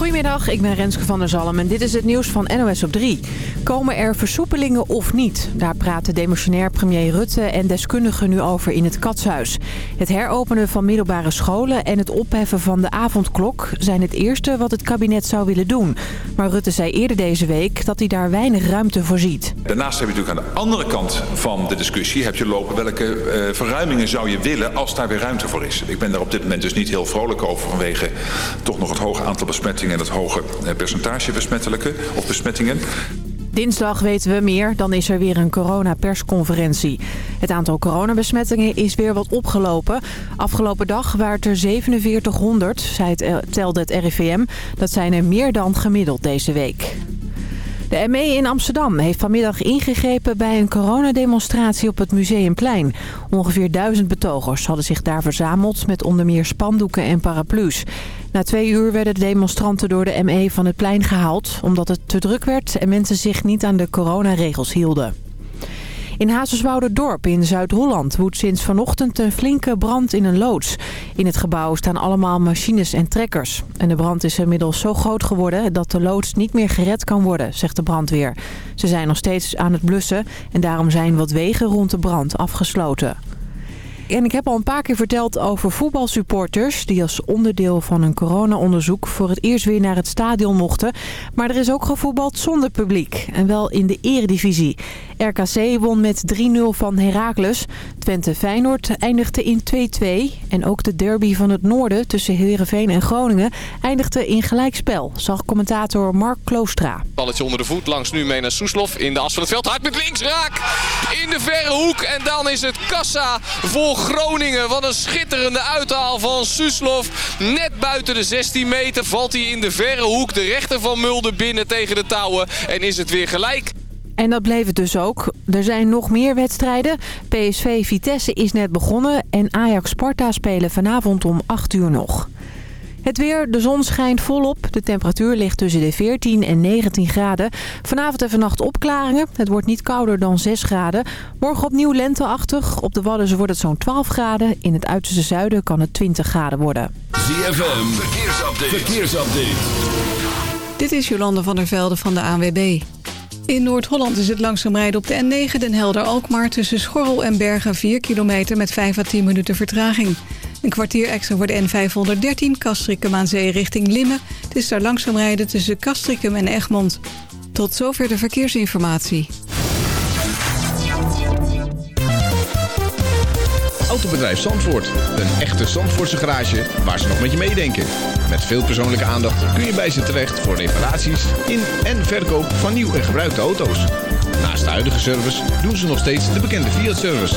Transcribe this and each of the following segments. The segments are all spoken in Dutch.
Goedemiddag, ik ben Renske van der Zalm en dit is het nieuws van NOS op 3. Komen er versoepelingen of niet? Daar praten demissionair premier Rutte en deskundigen nu over in het Katshuis. Het heropenen van middelbare scholen en het opheffen van de avondklok... zijn het eerste wat het kabinet zou willen doen. Maar Rutte zei eerder deze week dat hij daar weinig ruimte voor ziet. Daarnaast heb je natuurlijk aan de andere kant van de discussie... heb je lopen welke uh, verruimingen zou je willen als daar weer ruimte voor is. Ik ben daar op dit moment dus niet heel vrolijk over... vanwege toch nog het hoge aantal besmettingen en het hoge eh, percentage besmettelijke of besmettingen. Dinsdag weten we meer, dan is er weer een coronapersconferentie. Het aantal coronabesmettingen is weer wat opgelopen. Afgelopen dag waren het er 4700, zei het, eh, telde het RIVM. Dat zijn er meer dan gemiddeld deze week. De ME in Amsterdam heeft vanmiddag ingegrepen bij een coronademonstratie op het Museumplein. Ongeveer duizend betogers hadden zich daar verzameld met onder meer spandoeken en paraplu's. Na twee uur werden de demonstranten door de ME van het plein gehaald... omdat het te druk werd en mensen zich niet aan de coronaregels hielden. In Dorp in Zuid-Holland woedt sinds vanochtend een flinke brand in een loods. In het gebouw staan allemaal machines en trekkers. En de brand is inmiddels zo groot geworden dat de loods niet meer gered kan worden, zegt de brandweer. Ze zijn nog steeds aan het blussen en daarom zijn wat wegen rond de brand afgesloten. En ik heb al een paar keer verteld over voetbalsupporters... die als onderdeel van een corona-onderzoek voor het eerst weer naar het stadion mochten. Maar er is ook gevoetbald zonder publiek. En wel in de eredivisie. RKC won met 3-0 van Heracles. Twente Feyenoord eindigde in 2-2. En ook de derby van het noorden tussen Heerenveen en Groningen... eindigde in gelijkspel, zag commentator Mark Kloostra. Balletje onder de voet, langs nu mee naar Soeslof in de as van het veld. Hard met links, raak in de verre hoek. En dan is het kassa voor Groningen. Wat een schitterende uithaal van Suslov. Net buiten de 16 meter valt hij in de verre hoek. De rechter van Mulder binnen tegen de touwen. En is het weer gelijk. En dat bleef het dus ook. Er zijn nog meer wedstrijden. PSV Vitesse is net begonnen en Ajax Sparta spelen vanavond om 8 uur nog. Het weer, de zon schijnt volop. De temperatuur ligt tussen de 14 en 19 graden. Vanavond en vannacht opklaringen. Het wordt niet kouder dan 6 graden. Morgen opnieuw lenteachtig. Op de Wadden wordt het zo'n 12 graden. In het uiterste zuiden kan het 20 graden worden. ZFM, verkeersupdate. verkeersupdate. Dit is Jolande van der Velde van de ANWB. In Noord-Holland is het langzaam rijden op de N9 Den Helder-Alkmaar... tussen Schorrel en Bergen 4 kilometer met 5 à 10 minuten vertraging. Een kwartier extra voor de N513 Castricum aan zee richting Limmen. Het is daar langzaam rijden tussen Castricum en Egmond. Tot zover de verkeersinformatie. Autobedrijf Zandvoort. Een echte Zandvoortse garage waar ze nog met je meedenken. Met veel persoonlijke aandacht kun je bij ze terecht voor reparaties in en verkoop van nieuw en gebruikte auto's. Naast de huidige service doen ze nog steeds de bekende Fiat-service.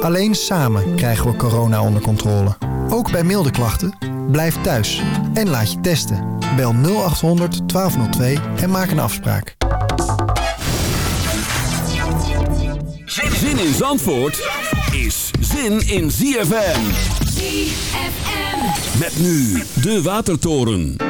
Alleen samen krijgen we corona onder controle. Ook bij milde klachten, blijf thuis en laat je testen. Bel 0800 1202 en maak een afspraak. Zin in Zandvoort is zin in ZFM. ZFM. Met nu de Watertoren.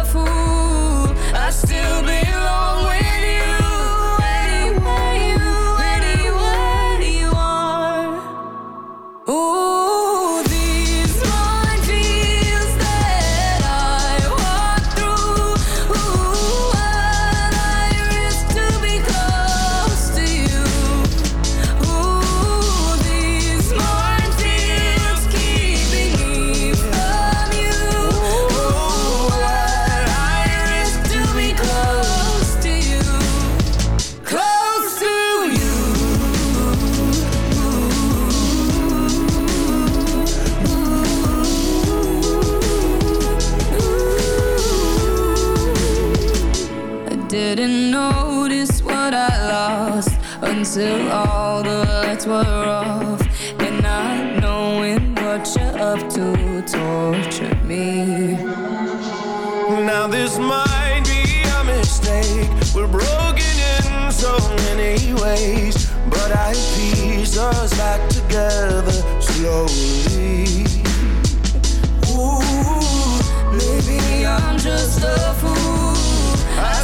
still believe the lights were off. And not knowing what you're up to. Tortured me. Now this might be a mistake. We're broken in so many ways. But I piece us back together slowly. Ooh, maybe I'm just a fool. I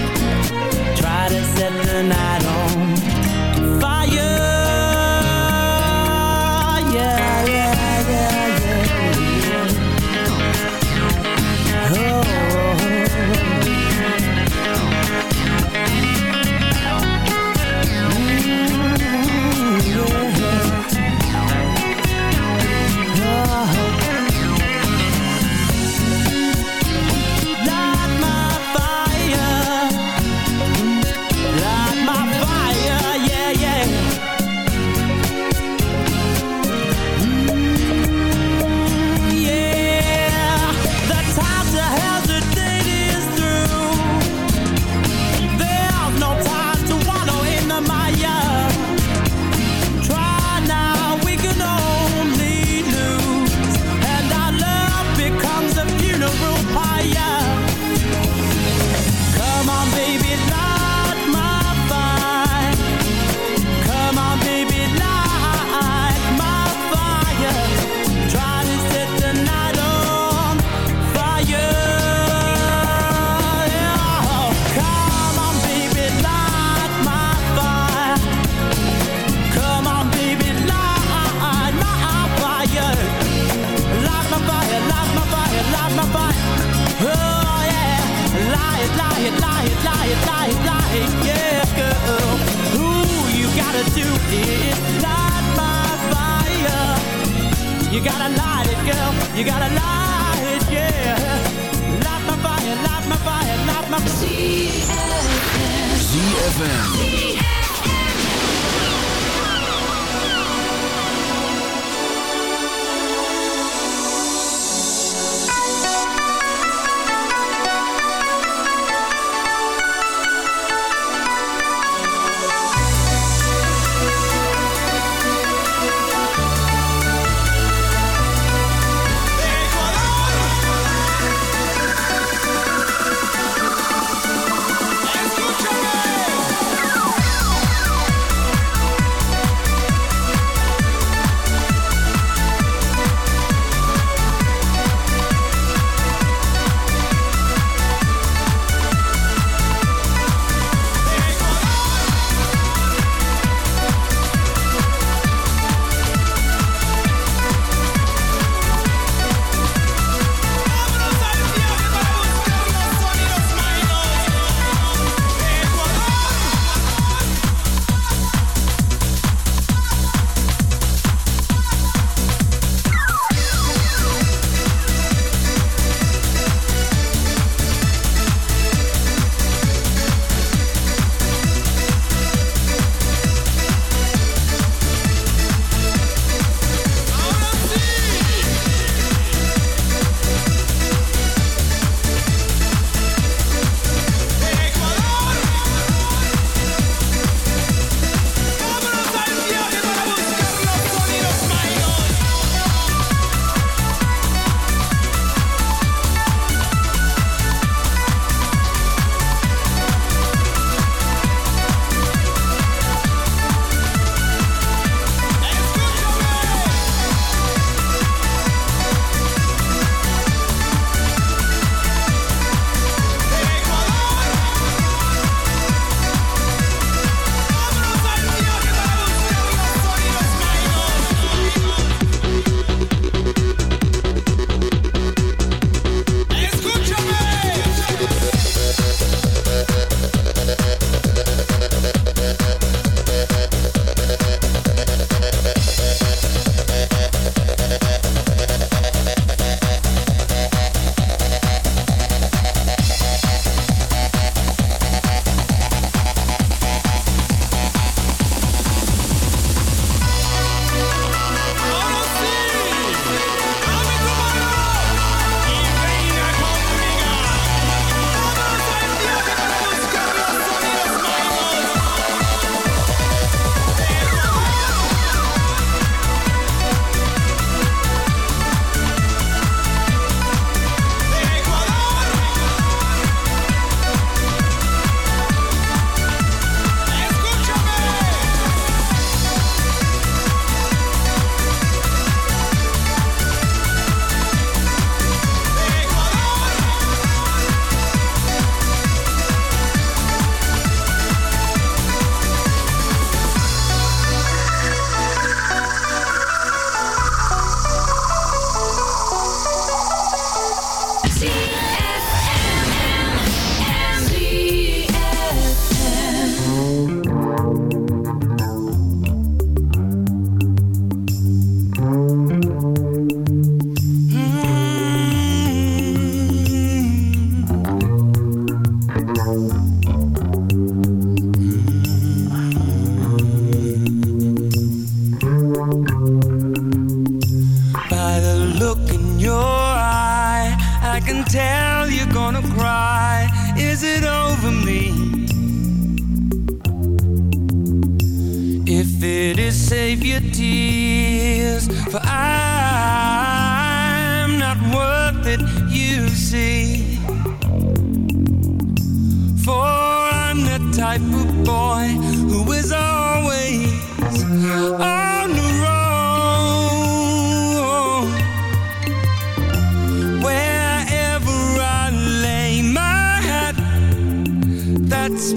to set the night on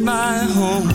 my home.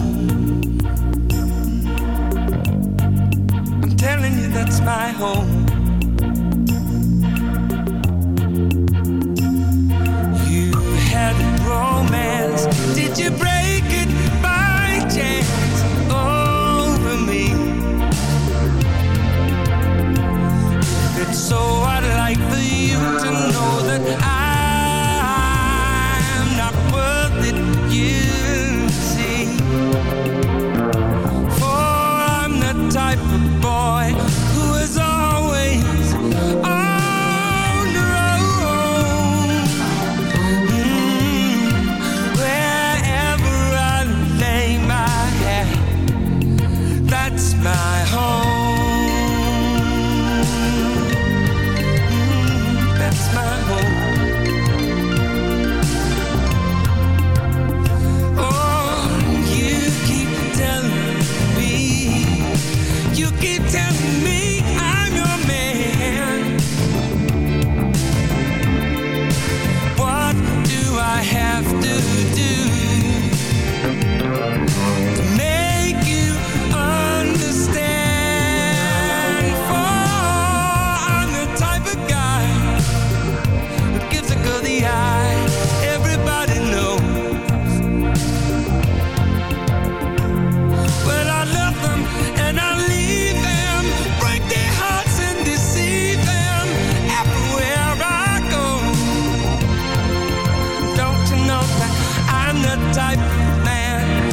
man.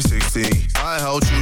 360. I hold you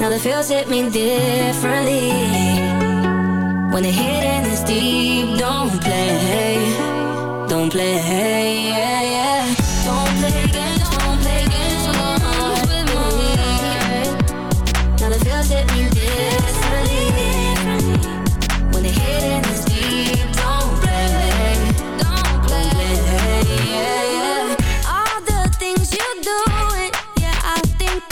now the feels hit me differently. When the hidden is deep, don't play, don't play. Yeah, yeah.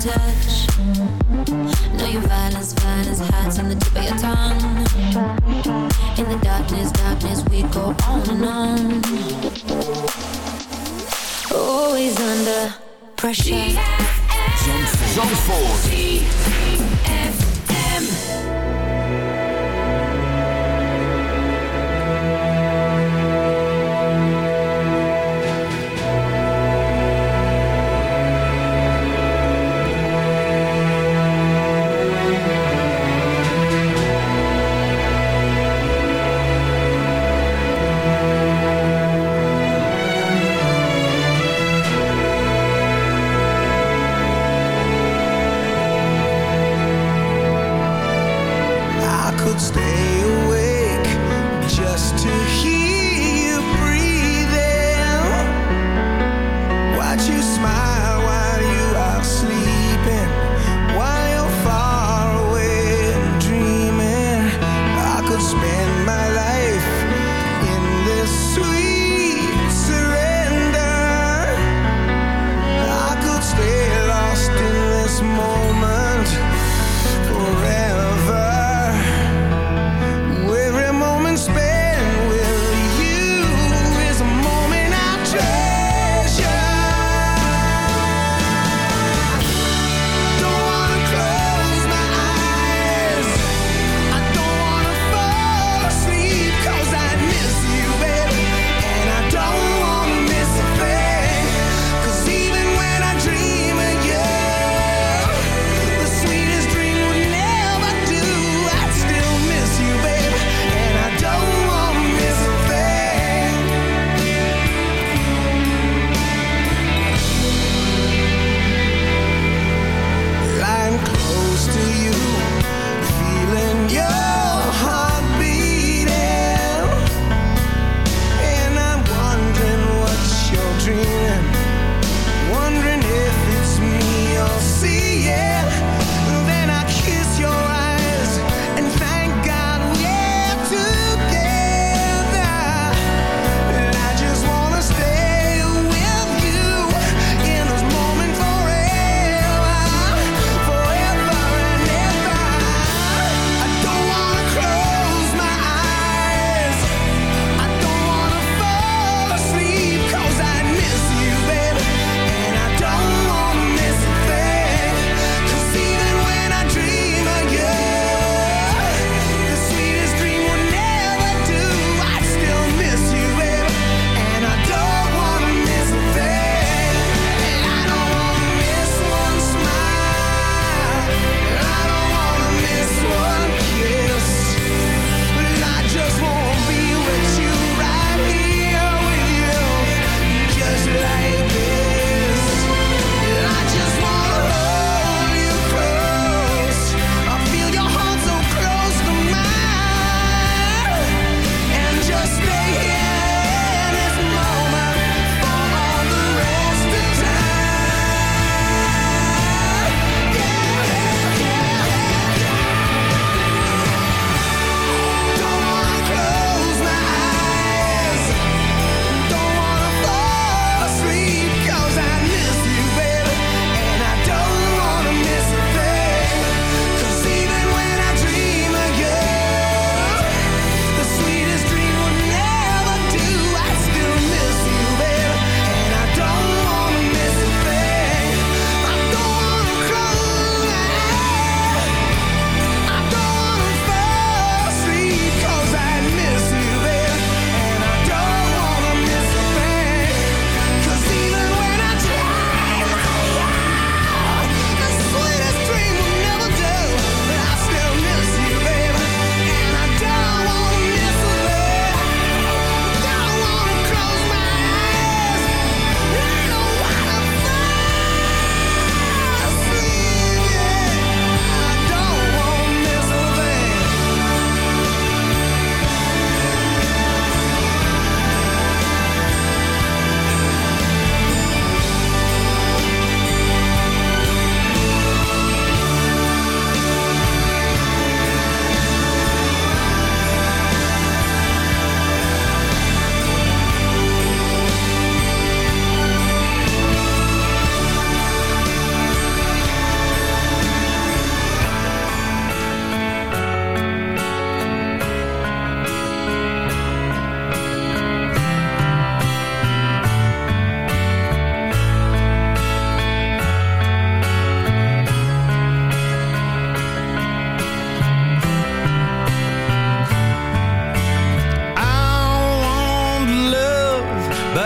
touch. Know your violence, violence hides on the tip of your tongue. In the darkness, darkness, we go on and on. Always under pressure.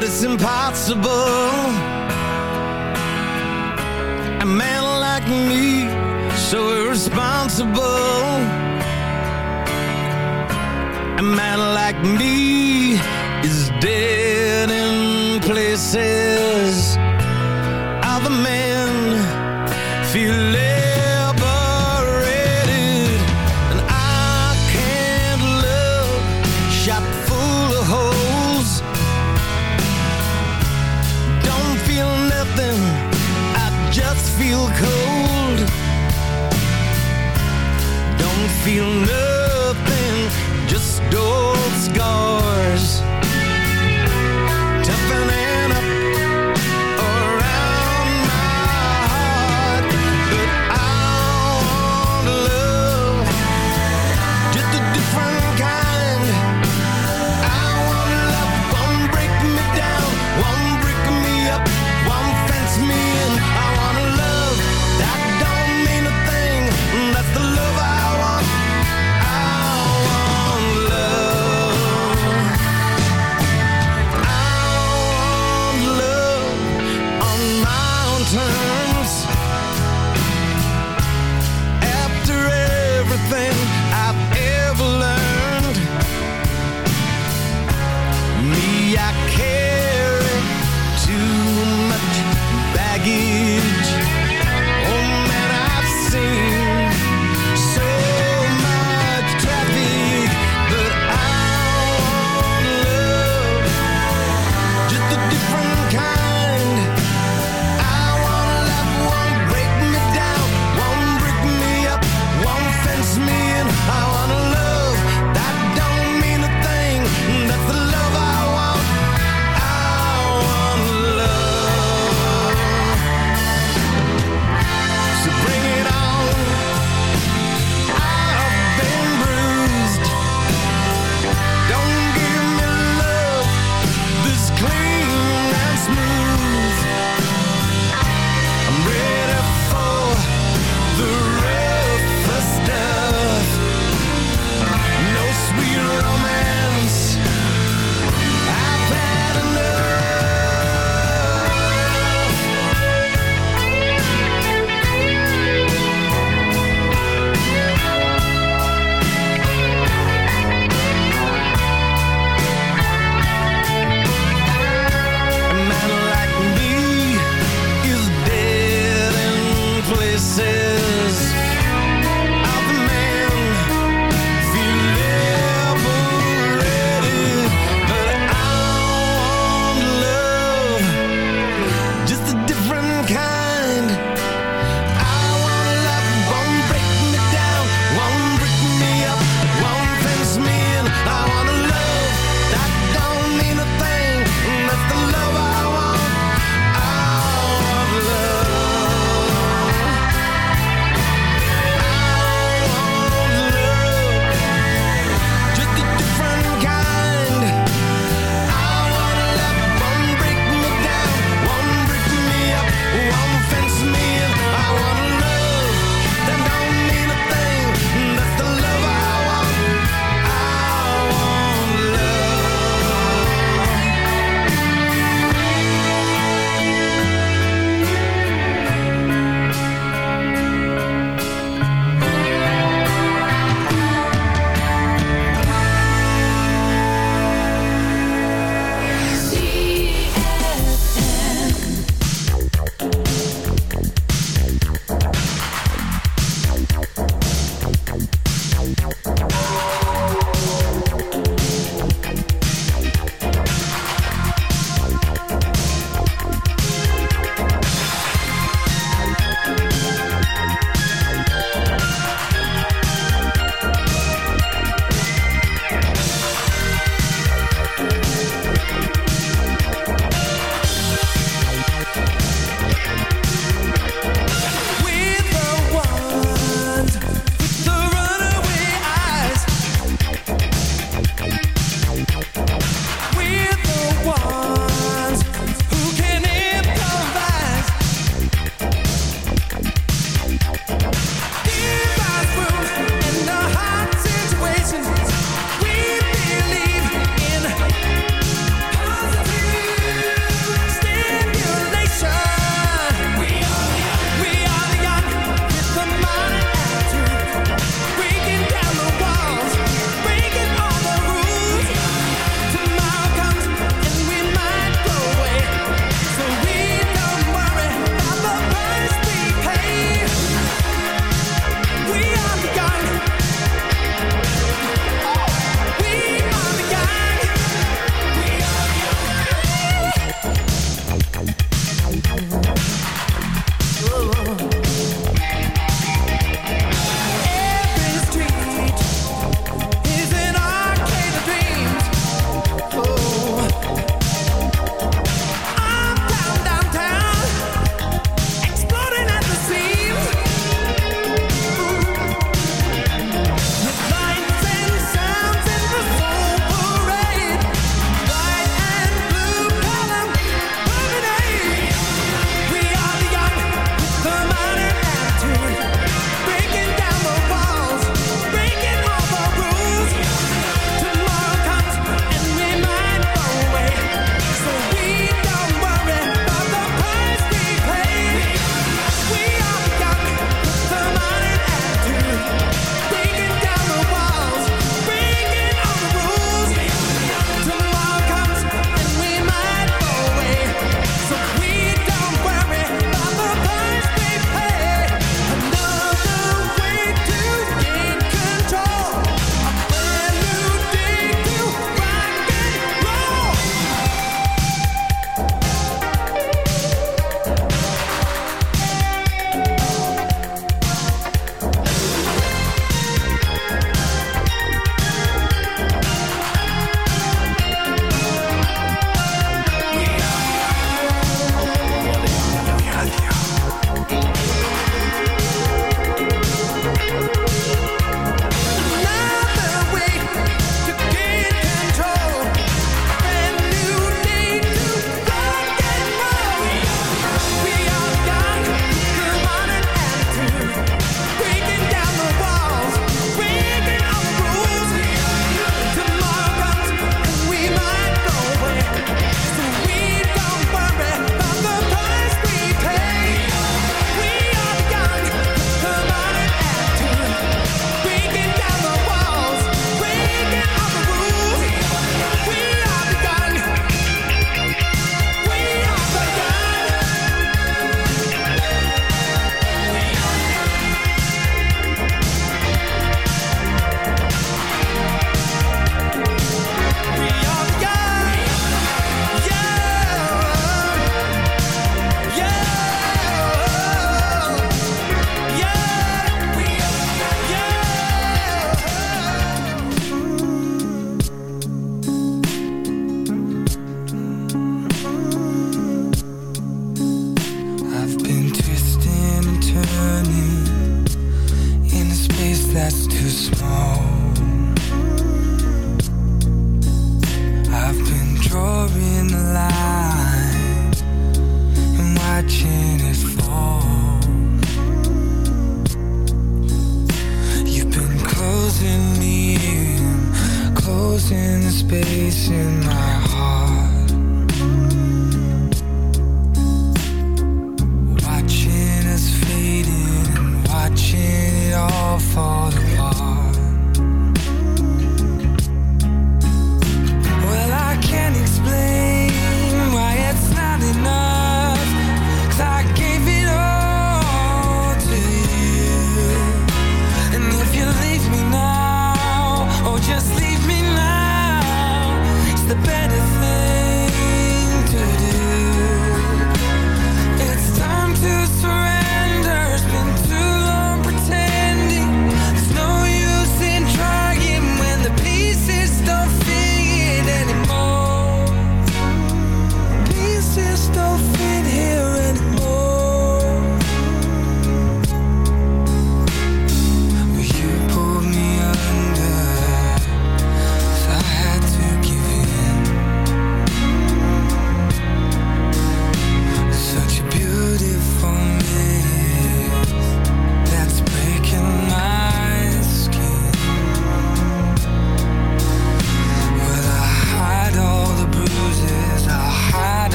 but it's impossible. A man like me, so irresponsible. A man like me